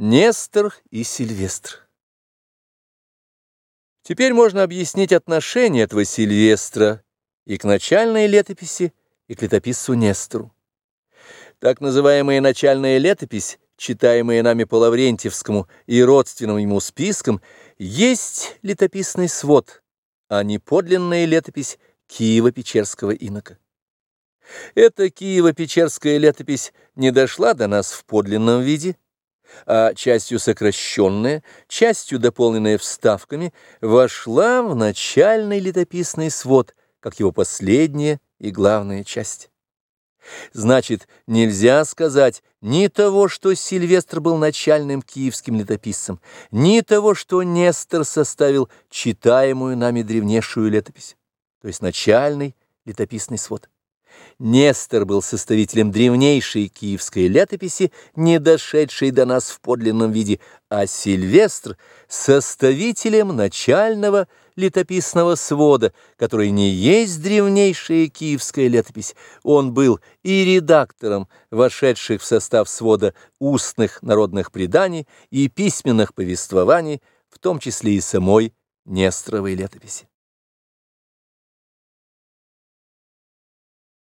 Нестор и Сильвестр Теперь можно объяснить отношение этого Сильвестра и к начальной летописи, и к летописцу Нестору. Так называемая начальная летопись, читаемая нами по Лаврентьевскому и родственным ему спискам, есть летописный свод, а не подлинная летопись Киева-Печерского инока. Эта Киево-Печерская летопись не дошла до нас в подлинном виде, а частью сокращенная, частью дополненная вставками, вошла в начальный летописный свод, как его последняя и главная часть. Значит, нельзя сказать ни того, что Сильвестр был начальным киевским летописцем, ни того, что Нестор составил читаемую нами древнейшую летопись, то есть начальный летописный свод. Нестор был составителем древнейшей киевской летописи, не дошедшей до нас в подлинном виде, а Сильвестр — составителем начального летописного свода, который не есть древнейшая киевская летопись. Он был и редактором вошедших в состав свода устных народных преданий и письменных повествований, в том числе и самой Несторовой летописи.